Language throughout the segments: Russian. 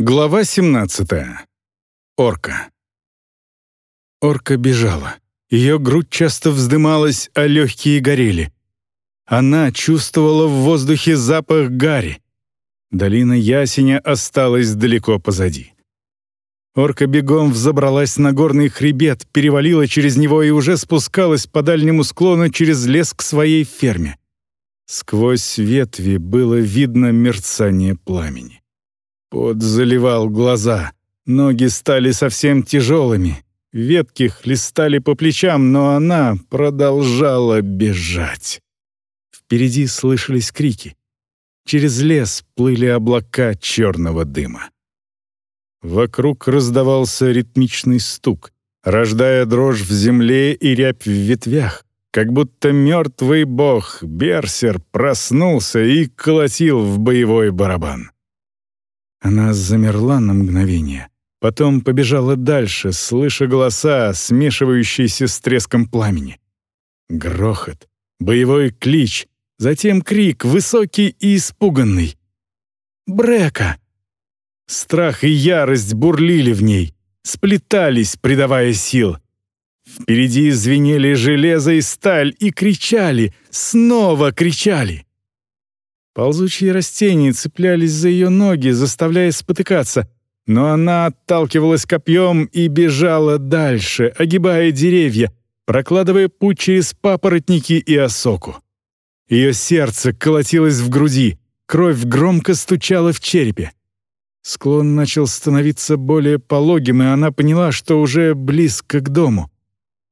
Глава 17. Орка. Орка бежала. Ее грудь часто вздымалась, а легкие горели. Она чувствовала в воздухе запах гари. Долина ясеня осталась далеко позади. Орка бегом взобралась на горный хребет, перевалила через него и уже спускалась по дальнему склону через лес к своей ферме. Сквозь ветви было видно мерцание пламени. Пот заливал глаза, ноги стали совсем тяжелыми, ветки хлестали по плечам, но она продолжала бежать. Впереди слышались крики. Через лес плыли облака черного дыма. Вокруг раздавался ритмичный стук, рождая дрожь в земле и рябь в ветвях, как будто мертвый бог, Берсер, проснулся и колотил в боевой барабан. Она замерла на мгновение, потом побежала дальше, слыша голоса, смешивающиеся с треском пламени. Грохот, боевой клич, затем крик, высокий и испуганный. «Брека!» Страх и ярость бурлили в ней, сплетались, придавая сил. Впереди звенели железо и сталь и кричали, снова кричали. Ползучие растения цеплялись за ее ноги, заставляя спотыкаться, но она отталкивалась копьем и бежала дальше, огибая деревья, прокладывая путь через папоротники и осоку. Ее сердце колотилось в груди, кровь громко стучала в черепе. Склон начал становиться более пологим, и она поняла, что уже близко к дому.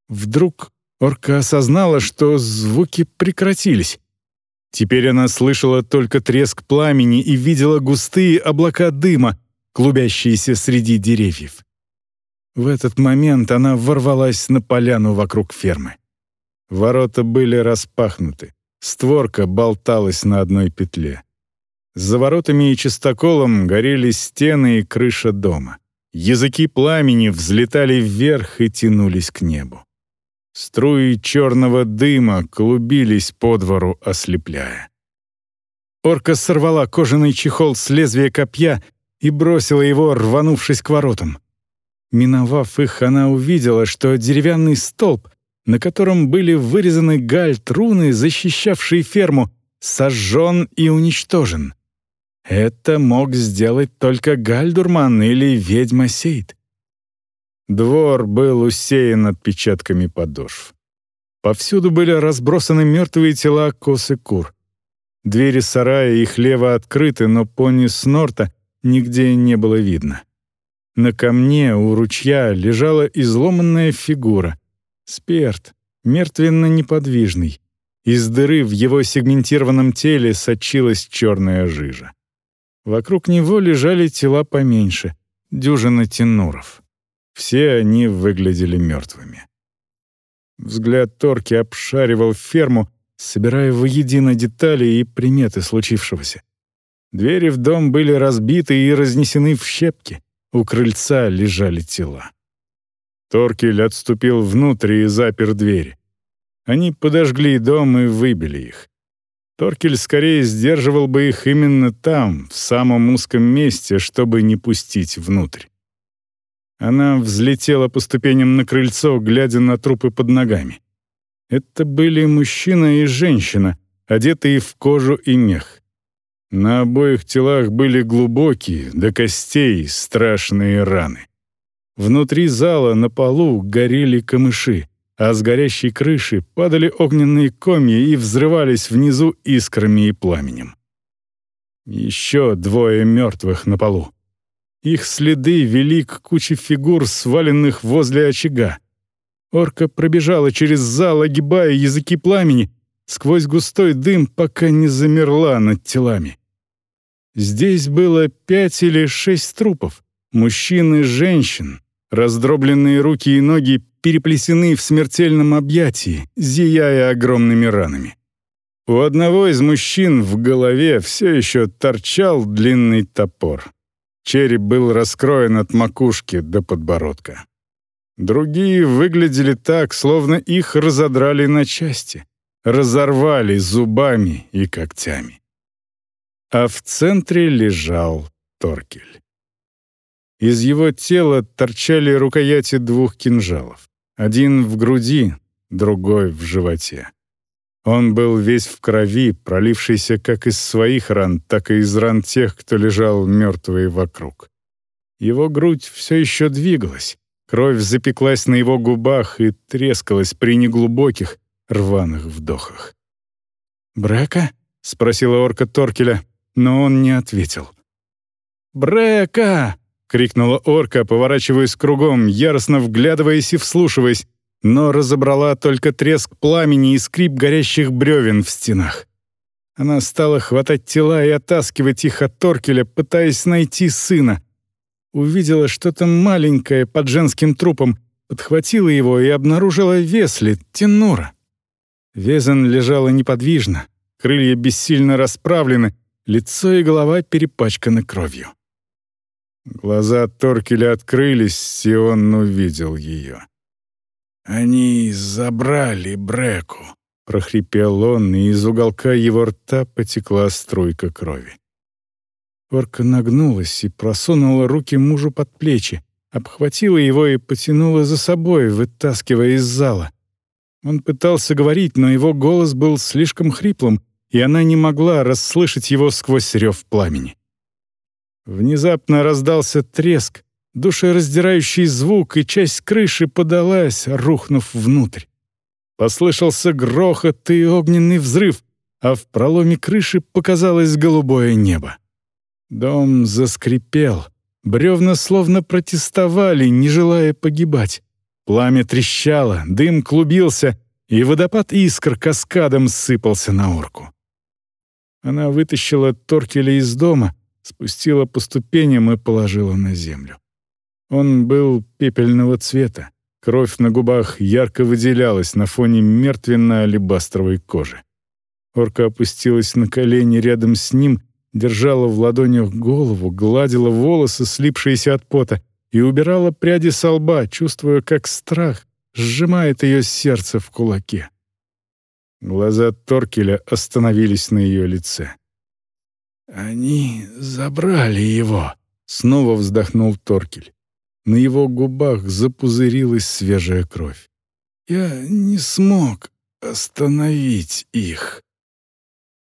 Вдруг орка осознала, что звуки прекратились. Теперь она слышала только треск пламени и видела густые облака дыма, клубящиеся среди деревьев. В этот момент она ворвалась на поляну вокруг фермы. Ворота были распахнуты, створка болталась на одной петле. За воротами и чистоколом горели стены и крыша дома. Языки пламени взлетали вверх и тянулись к небу. Струи черного дыма клубились по двору, ослепляя. Орка сорвала кожаный чехол с лезвия копья и бросила его, рванувшись к воротам. Миновав их, она увидела, что деревянный столб, на котором были вырезаны гальт-руны, защищавшие ферму, сожжен и уничтожен. Это мог сделать только Гальдурман или ведьма Сейд. Двор был усеян отпечатками подошв. Повсюду были разбросаны мертвые тела коз и кур. Двери сарая и хлева открыты, но пони Снорта нигде не было видно. На камне у ручья лежала изломанная фигура. Сперт, мертвенно-неподвижный. Из дыры в его сегментированном теле сочилась черная жижа. Вокруг него лежали тела поменьше, дюжина тенуров. Все они выглядели мертвыми. Взгляд Торки обшаривал ферму, собирая воедино детали и приметы случившегося. Двери в дом были разбиты и разнесены в щепки. У крыльца лежали тела. Торкель отступил внутрь и запер двери. Они подожгли дом и выбили их. Торкель скорее сдерживал бы их именно там, в самом узком месте, чтобы не пустить внутрь. Она взлетела по ступеням на крыльцо, глядя на трупы под ногами. Это были мужчина и женщина, одетые в кожу и мех. На обоих телах были глубокие, до костей, страшные раны. Внутри зала на полу горели камыши, а с горящей крыши падали огненные комья и взрывались внизу искрами и пламенем. Еще двое мертвых на полу. Их следы вели к куче фигур, сваленных возле очага. Орка пробежала через зал, огибая языки пламени, сквозь густой дым, пока не замерла над телами. Здесь было пять или шесть трупов, мужчин и женщин. Раздробленные руки и ноги переплесены в смертельном объятии, зияя огромными ранами. У одного из мужчин в голове все еще торчал длинный топор. Череп был раскроен от макушки до подбородка. Другие выглядели так, словно их разодрали на части, разорвали зубами и когтями. А в центре лежал Торкель. Из его тела торчали рукояти двух кинжалов. Один в груди, другой в животе. Он был весь в крови, пролившейся как из своих ран, так и из ран тех, кто лежал мертвые вокруг. Его грудь все еще двигалась, кровь запеклась на его губах и трескалась при неглубоких, рваных вдохах. «Брека?» — спросила орка Торкеля, но он не ответил. «Брека!» — крикнула орка, поворачиваясь кругом, яростно вглядываясь и вслушиваясь, но разобрала только треск пламени и скрип горящих бревен в стенах. Она стала хватать тела и оттаскивать их от Торкеля, пытаясь найти сына. Увидела что-то маленькое под женским трупом, подхватила его и обнаружила Весли, Тенура. Везен лежала неподвижно, крылья бессильно расправлены, лицо и голова перепачканы кровью. Глаза Торкеля открылись, и он увидел ее. «Они забрали Бреку», — прохрипел он, и из уголка его рта потекла струйка крови. Орка нагнулась и просунула руки мужу под плечи, обхватила его и потянула за собой, вытаскивая из зала. Он пытался говорить, но его голос был слишком хриплым, и она не могла расслышать его сквозь рев пламени. Внезапно раздался треск, душераздирающий звук, и часть крыши подалась, рухнув внутрь. Послышался грохот и огненный взрыв, а в проломе крыши показалось голубое небо. Дом заскрипел, бревна словно протестовали, не желая погибать. Пламя трещало, дым клубился, и водопад искр каскадом сыпался на орку. Она вытащила Торкеля из дома, спустила по ступеням и положила на землю. Он был пепельного цвета. Кровь на губах ярко выделялась на фоне мертвенно-алебастровой кожи. Орка опустилась на колени рядом с ним, держала в ладонях голову, гладила волосы, слипшиеся от пота, и убирала пряди со лба, чувствуя, как страх сжимает ее сердце в кулаке. Глаза Торкеля остановились на ее лице. «Они забрали его», — снова вздохнул Торкель. На его губах запузырилась свежая кровь. «Я не смог остановить их».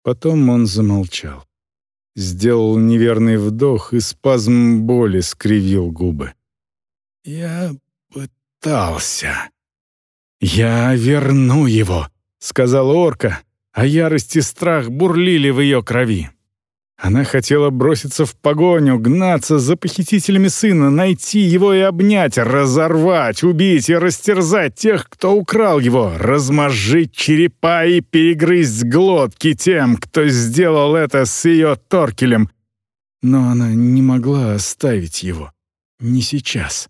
Потом он замолчал. Сделал неверный вдох и спазм боли скривил губы. «Я пытался». «Я верну его», — сказала орка, а ярость и страх бурлили в ее крови. Она хотела броситься в погоню, гнаться за похитителями сына, найти его и обнять, разорвать, убить и растерзать тех, кто украл его, размозжить черепа и перегрызть глотки тем, кто сделал это с ее Торкелем. Но она не могла оставить его. Не сейчас.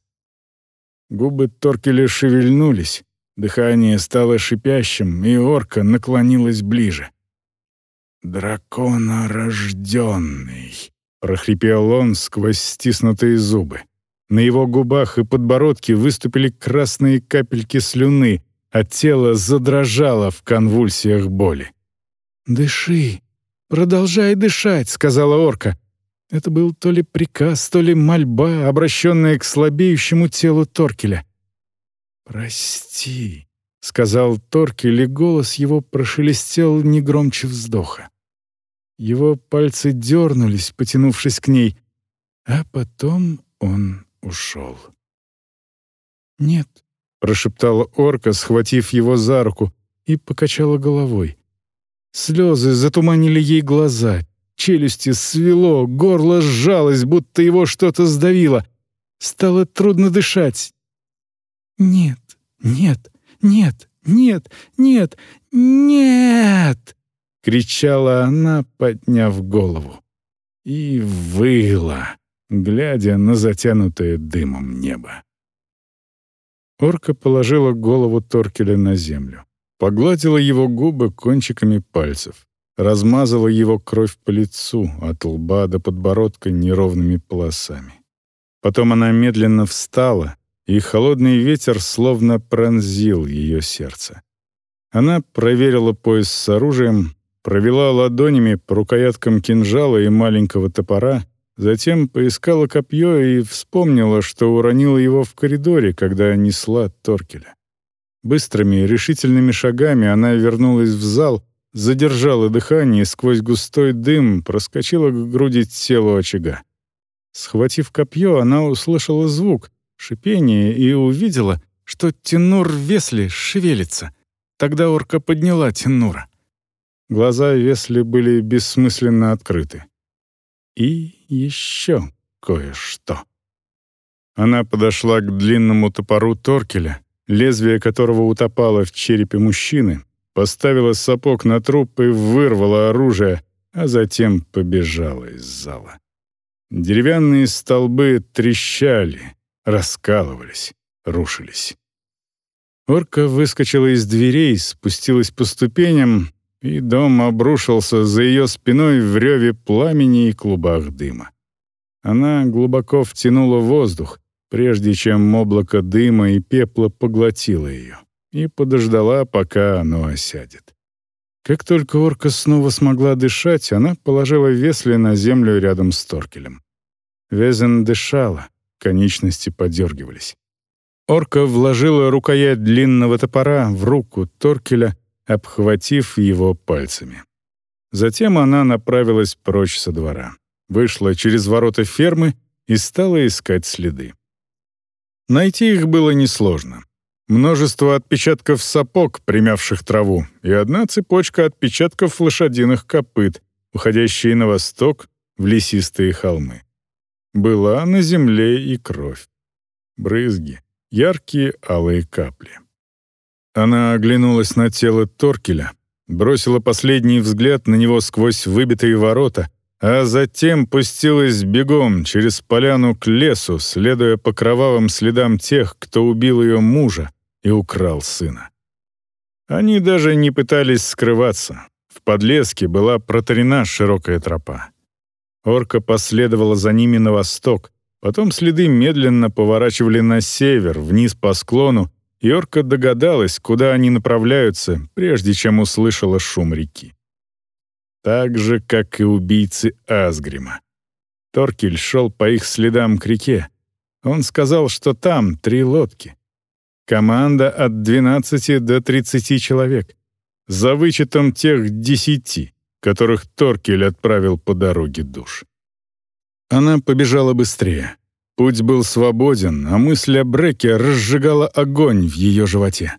Губы Торкеля шевельнулись, дыхание стало шипящим, и орка наклонилась ближе. «Драконорожденный», — прохрипел он сквозь стиснутые зубы. На его губах и подбородке выступили красные капельки слюны, а тело задрожало в конвульсиях боли. «Дыши, продолжай дышать», — сказала орка. Это был то ли приказ, то ли мольба, обращенная к слабеющему телу Торкеля. «Прости», — сказал Торкель, и голос его прошелестел не громче вздоха. Его пальцы дернулись, потянувшись к ней, а потом он ушел. «Нет», — прошептала орка, схватив его за руку, и покачала головой. Слезы затуманили ей глаза, челюсти свело, горло сжалось, будто его что-то сдавило. Стало трудно дышать. «Нет, нет, нет, нет, нет, нет!» — кричала она, подняв голову. И выла, глядя на затянутое дымом небо. Орка положила голову Торкеля на землю, погладила его губы кончиками пальцев, размазала его кровь по лицу от лба до подбородка неровными полосами. Потом она медленно встала, и холодный ветер словно пронзил ее сердце. Она проверила пояс с оружием, провела ладонями по рукояткам кинжала и маленького топора, затем поискала копье и вспомнила, что уронила его в коридоре, когда несла Торкеля. Быстрыми, решительными шагами она вернулась в зал, задержала дыхание сквозь густой дым проскочила к груди тела очага. Схватив копье, она услышала звук, шипение и увидела, что Тенур Весли шевелится. Тогда орка подняла Тенура. Глаза Весли были бессмысленно открыты. И еще кое-что. Она подошла к длинному топору Торкеля, лезвие которого утопало в черепе мужчины, поставила сапог на труп и вырвала оружие, а затем побежала из зала. Деревянные столбы трещали, раскалывались, рушились. Орка выскочила из дверей, спустилась по ступеням, и дом обрушился за ее спиной в реве пламени и клубах дыма. Она глубоко втянула воздух, прежде чем облако дыма и пепла поглотило ее, и подождала, пока оно осядет. Как только орка снова смогла дышать, она положила Весли на землю рядом с Торкелем. Везен дышала, конечности подергивались. Орка вложила рукоять длинного топора в руку Торкеля, обхватив его пальцами. Затем она направилась прочь со двора, вышла через ворота фермы и стала искать следы. Найти их было несложно. Множество отпечатков сапог, примявших траву, и одна цепочка отпечатков лошадиных копыт, уходящие на восток в лесистые холмы. Была на земле и кровь. Брызги, яркие алые капли. Она оглянулась на тело Торкеля, бросила последний взгляд на него сквозь выбитые ворота, а затем пустилась бегом через поляну к лесу, следуя по кровавым следам тех, кто убил ее мужа и украл сына. Они даже не пытались скрываться. В подлеске была протарена широкая тропа. Орка последовала за ними на восток, потом следы медленно поворачивали на север, вниз по склону, и орка догадалась, куда они направляются, прежде чем услышала шум реки так же, как и убийцы Асгрима. Торкель шел по их следам к реке. Он сказал, что там три лодки. Команда от 12 до 30 человек, за вычетом тех десяти, которых Торкель отправил по дороге душ. Она побежала быстрее. Путь был свободен, а мысль о Бреке разжигала огонь в ее животе.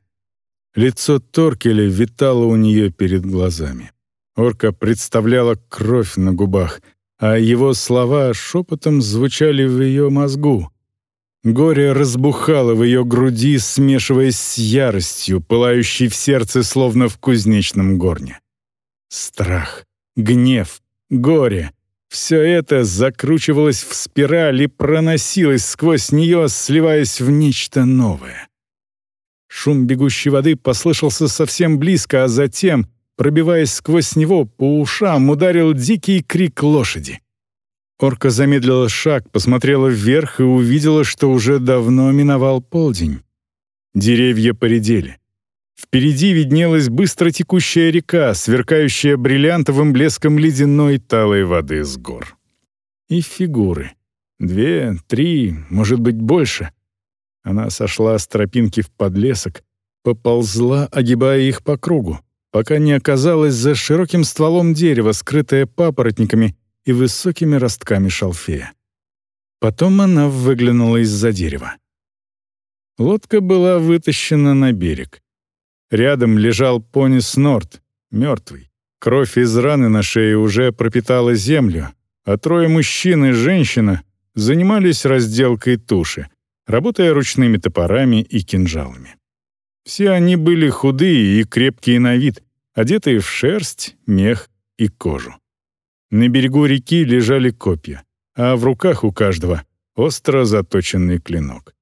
Лицо Торкеля витало у нее перед глазами. Орка представляла кровь на губах, а его слова шепотом звучали в ее мозгу. Горе разбухало в ее груди, смешиваясь с яростью, пылающей в сердце, словно в кузнечном горне. Страх, гнев, горе — все это закручивалось в спираль и проносилось сквозь нее, сливаясь в нечто новое. Шум бегущей воды послышался совсем близко, а затем Пробиваясь сквозь него, по ушам ударил дикий крик лошади. Орка замедлила шаг, посмотрела вверх и увидела, что уже давно миновал полдень. Деревья поредели. Впереди виднелась быстро текущая река, сверкающая бриллиантовым блеском ледяной талой воды с гор. И фигуры. Две, три, может быть, больше. Она сошла с тропинки в подлесок, поползла, огибая их по кругу пока не оказалась за широким стволом дерева, скрытое папоротниками и высокими ростками шалфея. Потом она выглянула из-за дерева. Лодка была вытащена на берег. Рядом лежал пони Снорт, мертвый. Кровь из раны на шее уже пропитала землю, а трое мужчин и женщина занимались разделкой туши, работая ручными топорами и кинжалами. Все они были худые и крепкие на вид, одетые в шерсть, мех и кожу. На берегу реки лежали копья, а в руках у каждого остро заточенный клинок.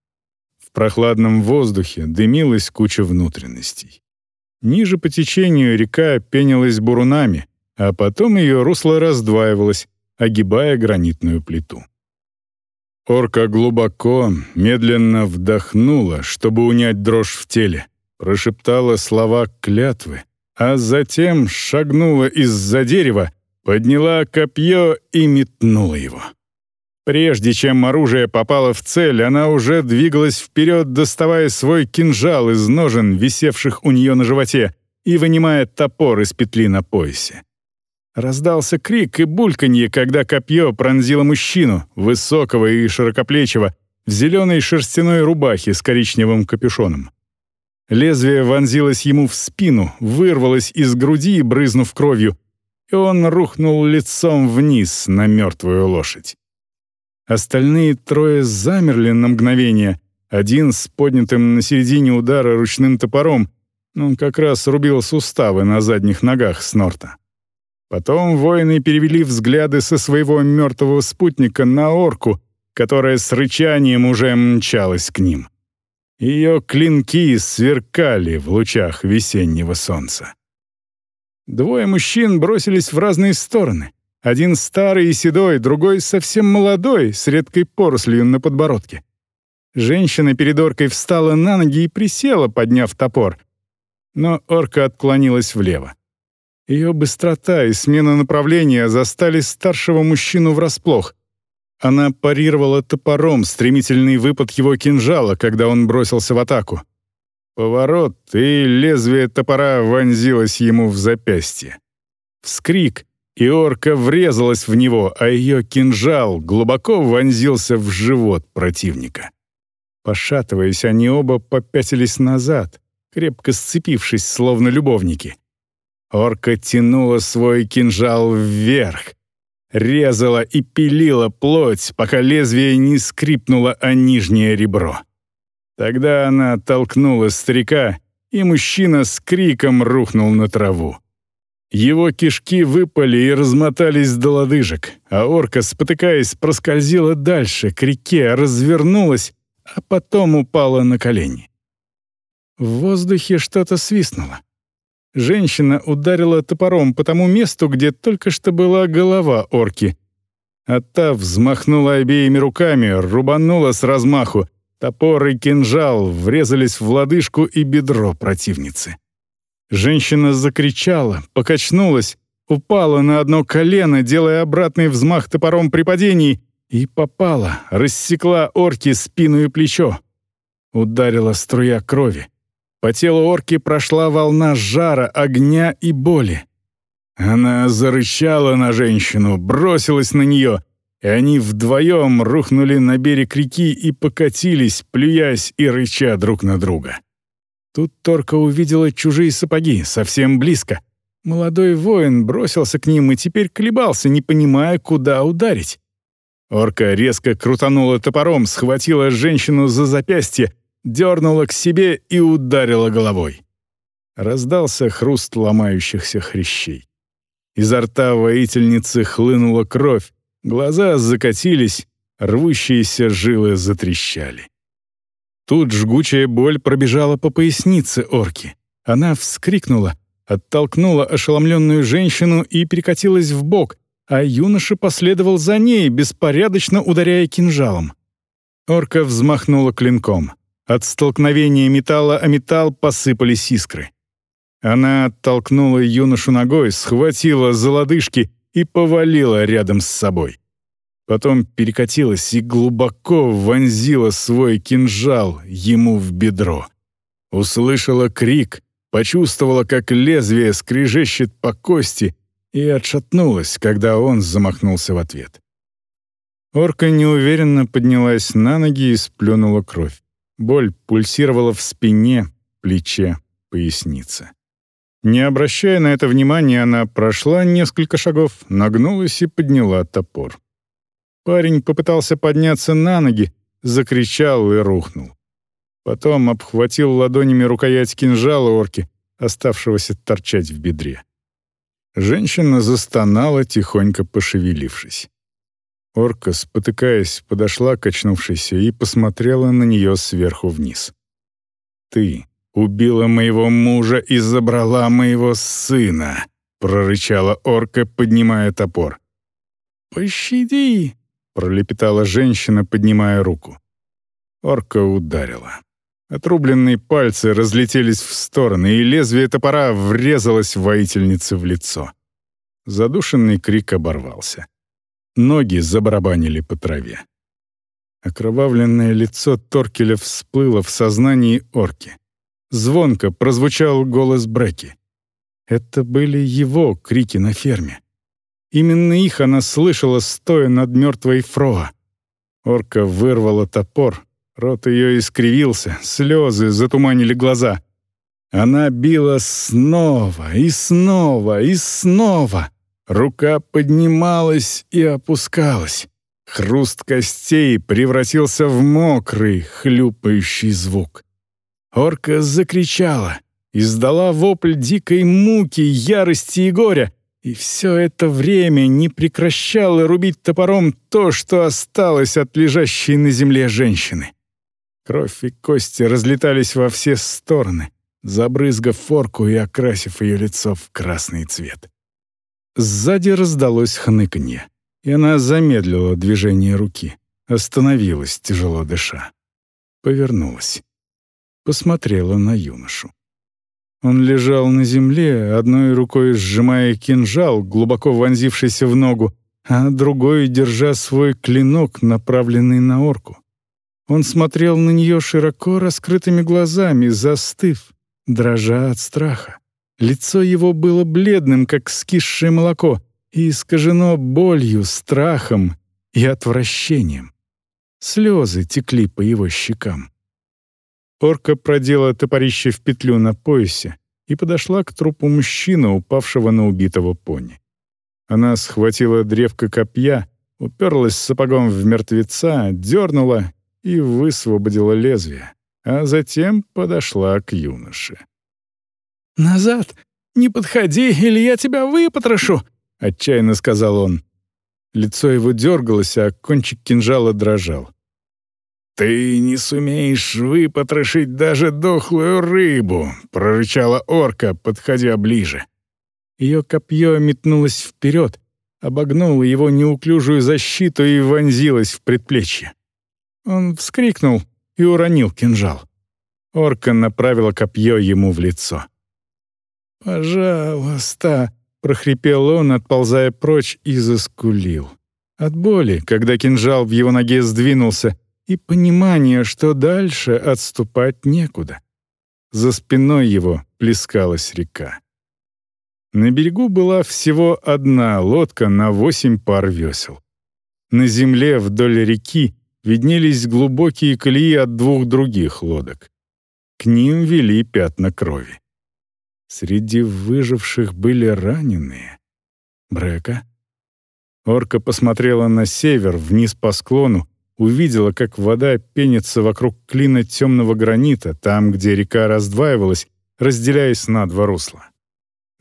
В прохладном воздухе дымилась куча внутренностей. Ниже по течению река пенилась бурунами, а потом ее русло раздваивалось, огибая гранитную плиту. Орка глубоко, медленно вдохнула, чтобы унять дрожь в теле, прошептала слова клятвы, а затем шагнула из-за дерева, подняла копье и метнула его. Прежде чем оружие попало в цель, она уже двигалась вперед, доставая свой кинжал из ножен, висевших у нее на животе, и вынимая топор из петли на поясе. Раздался крик и бульканье, когда копье пронзило мужчину, высокого и широкоплечего, в зеленой шерстяной рубахе с коричневым капюшоном. Лезвие вонзилось ему в спину, вырвалось из груди, брызнув кровью, и он рухнул лицом вниз на мертвую лошадь. Остальные трое замерли на мгновение, один с поднятым на середине удара ручным топором, он как раз рубил суставы на задних ногах Снорта. Потом воины перевели взгляды со своего мертвого спутника на орку, которая с рычанием уже мчалась к ним. Ее клинки сверкали в лучах весеннего солнца. Двое мужчин бросились в разные стороны. Один старый и седой, другой совсем молодой, с редкой порослью на подбородке. Женщина перед оркой встала на ноги и присела, подняв топор. Но орка отклонилась влево. Ее быстрота и смена направления застали старшего мужчину врасплох. Она парировала топором стремительный выпад его кинжала, когда он бросился в атаку. Поворот, и лезвие топора вонзилось ему в запястье. Вскрик, и орка врезалась в него, а ее кинжал глубоко вонзился в живот противника. Пошатываясь, они оба попятились назад, крепко сцепившись, словно любовники. Орка тянула свой кинжал вверх, резала и пилила плоть, пока лезвие не скрипнуло о нижнее ребро. Тогда она толкнула старика, и мужчина с криком рухнул на траву. Его кишки выпали и размотались до лодыжек, а орка, спотыкаясь, проскользила дальше, к реке, развернулась, а потом упала на колени. В воздухе что-то свистнуло. Женщина ударила топором по тому месту, где только что была голова орки. А та взмахнула обеими руками, рубанула с размаху. Топор и кинжал врезались в лодыжку и бедро противницы. Женщина закричала, покачнулась, упала на одно колено, делая обратный взмах топором при падении, и попала, рассекла орки спину и плечо. Ударила струя крови. По телу орки прошла волна жара, огня и боли. Она зарычала на женщину, бросилась на нее, и они вдвоем рухнули на берег реки и покатились, плюясь и рыча друг на друга. Тут Торка увидела чужие сапоги, совсем близко. Молодой воин бросился к ним и теперь колебался, не понимая, куда ударить. Орка резко крутанула топором, схватила женщину за запястье, дернула к себе и ударила головой. Раздался хруст ломающихся хрящей. Изо рта воительницы хлынула кровь, глаза закатились, рвущиеся жилы затрещали. Тут жгучая боль пробежала по пояснице орки. Она вскрикнула, оттолкнула ошеломленную женщину и перекатилась в бок, а юноша последовал за ней, беспорядочно ударяя кинжалом. Орка взмахнула клинком. От столкновения металла о металл посыпались искры. Она оттолкнула юношу ногой, схватила за лодыжки и повалила рядом с собой. Потом перекатилась и глубоко вонзила свой кинжал ему в бедро. Услышала крик, почувствовала, как лезвие скрежещет по кости и отшатнулась, когда он замахнулся в ответ. Орка неуверенно поднялась на ноги и сплюнула кровь. Боль пульсировала в спине, плече, пояснице. Не обращая на это внимания, она прошла несколько шагов, нагнулась и подняла топор. Парень попытался подняться на ноги, закричал и рухнул. Потом обхватил ладонями рукоять кинжала орки, оставшегося торчать в бедре. Женщина застонала, тихонько пошевелившись. Орка, спотыкаясь, подошла к очнувшейся и посмотрела на нее сверху вниз. «Ты убила моего мужа и забрала моего сына», — прорычала орка, поднимая топор. «Пощади!» — пролепетала женщина, поднимая руку. Орка ударила. Отрубленные пальцы разлетелись в стороны, и лезвие топора врезалось воительнице в лицо. Задушенный крик оборвался. Ноги забарабанили по траве. Окровавленное лицо Торкеля всплыло в сознании орки. Звонко прозвучал голос Бреки. Это были его крики на ферме. Именно их она слышала, стоя над мертвой Фроа. Орка вырвала топор, рот ее искривился, слезы затуманили глаза. Она била снова и снова и снова. Рука поднималась и опускалась. Хруст костей превратился в мокрый, хлюпающий звук. Орка закричала, издала вопль дикой муки, ярости и горя, и все это время не прекращала рубить топором то, что осталось от лежащей на земле женщины. Кровь и кости разлетались во все стороны, забрызгав форку и окрасив ее лицо в красный цвет. Сзади раздалось хныканье, и она замедлила движение руки, остановилась, тяжело дыша. Повернулась. Посмотрела на юношу. Он лежал на земле, одной рукой сжимая кинжал, глубоко вонзившийся в ногу, а другой держа свой клинок, направленный на орку. Он смотрел на нее широко раскрытыми глазами, застыв, дрожа от страха. Лицо его было бледным, как скисшее молоко, и искажено болью, страхом и отвращением. Слезы текли по его щекам. Орка продела топорище в петлю на поясе и подошла к трупу мужчины, упавшего на убитого пони. Она схватила древко копья, уперлась сапогом в мертвеца, дернула и высвободила лезвие, а затем подошла к юноше. «Назад! Не подходи, или я тебя выпотрошу!» — отчаянно сказал он. Лицо его дергалось, а кончик кинжала дрожал. «Ты не сумеешь выпотрошить даже дохлую рыбу», — прорычала орка, подходя ближе. Ее копье метнулось вперед, обогнуло его неуклюжую защиту и вонзилось в предплечье. Он вскрикнул и уронил кинжал. Орка направила копье ему в лицо. «Пожалуйста», — прохрипел он, отползая прочь, и заскулил. От боли, когда кинжал в его ноге сдвинулся, и понимание, что дальше отступать некуда. За спиной его плескалась река. На берегу была всего одна лодка на восемь пар весел. На земле вдоль реки виднелись глубокие колеи от двух других лодок. К ним вели пятна крови. Среди выживших были раненые. Брека? Орка посмотрела на север, вниз по склону, увидела, как вода пенится вокруг клина темного гранита, там, где река раздваивалась, разделяясь на два русла.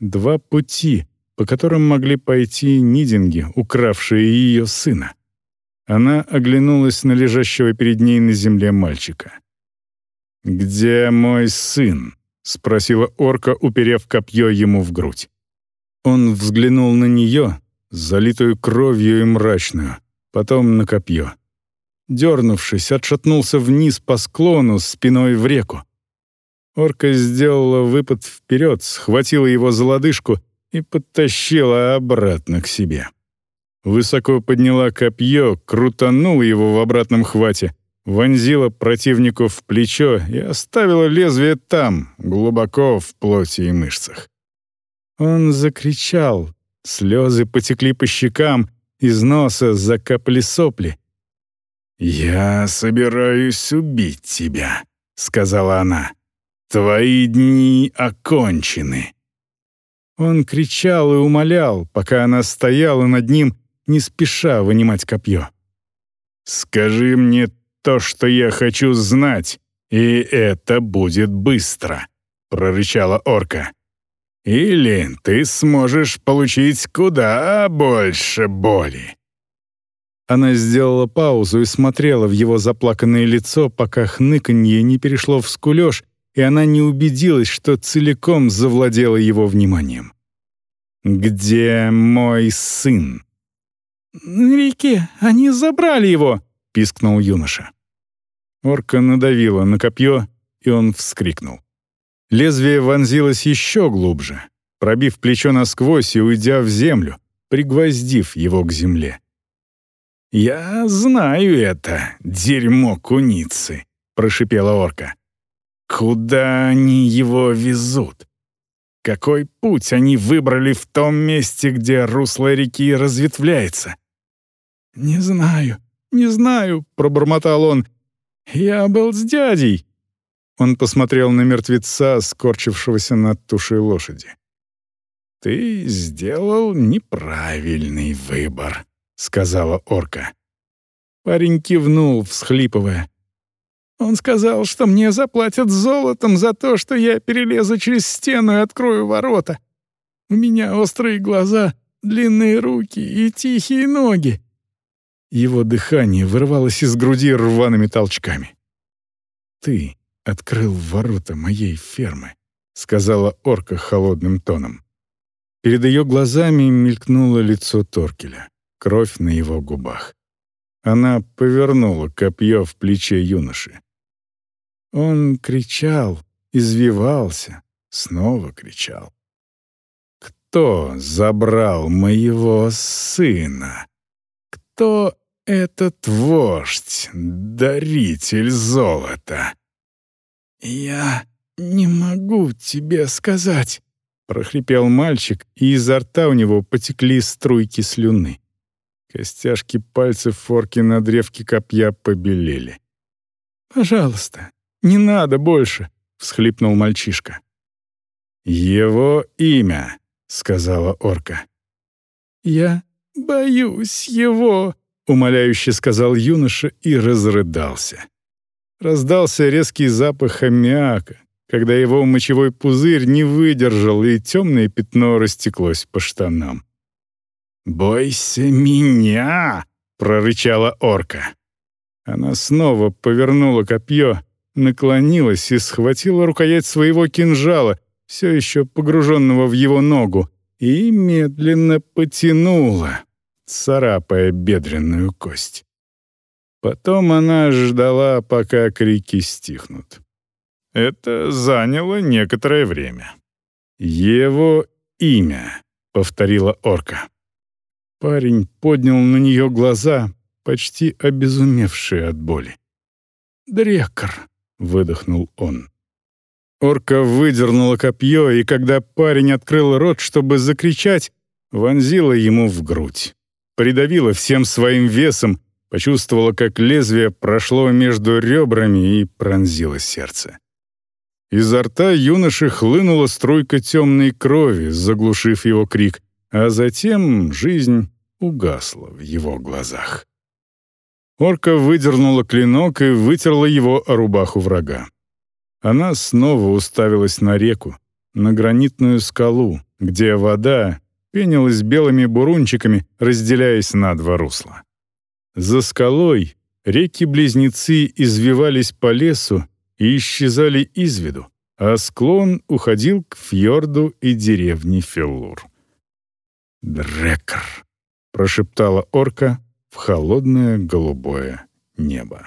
Два пути, по которым могли пойти нидинги, укравшие ее сына. Она оглянулась на лежащего перед ней на земле мальчика. «Где мой сын?» — спросила орка, уперев копье ему в грудь. Он взглянул на нее, залитую кровью и мрачную, потом на копье дернувшись, отшатнулся вниз по склону спиной в реку. Орка сделала выпад вперед, схватила его за лодыжку и подтащила обратно к себе. Высоко подняла копье, крутанула его в обратном хвате, вонзила противнику в плечо и оставила лезвие там, глубоко в плоти и мышцах. Он закричал, слезы потекли по щекам, из носа закапали сопли. «Я собираюсь убить тебя», — сказала она. «Твои дни окончены». Он кричал и умолял, пока она стояла над ним, не спеша вынимать копье. «Скажи мне то, что я хочу знать, и это будет быстро», — прорычала орка. «Или ты сможешь получить куда больше боли». Она сделала паузу и смотрела в его заплаканное лицо, пока хныканье не перешло в скулёж, и она не убедилась, что целиком завладела его вниманием. «Где мой сын?» «На реке. Они забрали его!» — пискнул юноша. Орка надавила на копье, и он вскрикнул. Лезвие вонзилось еще глубже, пробив плечо насквозь и уйдя в землю, пригвоздив его к земле. «Я знаю это, дерьмо куницы», — прошипела орка. «Куда они его везут? Какой путь они выбрали в том месте, где русло реки разветвляется?» «Не знаю, не знаю», — пробормотал он. «Я был с дядей». Он посмотрел на мертвеца, скорчившегося над тушей лошади. «Ты сделал неправильный выбор», — сказала орка. Парень кивнул, всхлипывая. Он сказал, что мне заплатят золотом за то, что я перелезу через стену и открою ворота. У меня острые глаза, длинные руки и тихие ноги. Его дыхание вырывалось из груди рваными толчками. «Ты открыл ворота моей фермы», — сказала орка холодным тоном. Перед ее глазами мелькнуло лицо Торкеля, кровь на его губах. Она повернула копье в плече юноши. Он кричал, извивался, снова кричал. «Кто забрал моего сына? Кто этот вождь, даритель золота?» «Я не могу тебе сказать», — прохрипел мальчик, и изо рта у него потекли струйки слюны. Костяшки пальцев форки на древке копья побелели. «Пожалуйста, не надо больше», — всхлипнул мальчишка. «Его имя», — сказала орка. «Я боюсь его», — умоляюще сказал юноша и разрыдался. Раздался резкий запах аммиака, когда его мочевой пузырь не выдержал, и темное пятно растеклось по штанам. «Бойся меня!» — прорычала орка. Она снова повернула копье, наклонилась и схватила рукоять своего кинжала, все еще погруженного в его ногу, и медленно потянула, царапая бедренную кость. Потом она ждала, пока крики стихнут. Это заняло некоторое время. «Его имя», — повторила орка. Парень поднял на нее глаза, почти обезумевшие от боли. «Дрекор», — выдохнул он. Орка выдернула копье, и когда парень открыл рот, чтобы закричать, вонзила ему в грудь. Придавила всем своим весом, почувствовала, как лезвие прошло между ребрами и пронзило сердце. Изо рта юноши хлынула струйка темной крови, заглушив его крик, а затем жизнь угасла в его глазах. Орка выдернула клинок и вытерла его о рубаху врага. Она снова уставилась на реку, на гранитную скалу, где вода пенилась белыми бурунчиками, разделяясь на два русла. За скалой реки-близнецы извивались по лесу и исчезали из виду, а склон уходил к фьорду и деревне Феллур. «Дрекр», — прошептала орка в холодное голубое небо.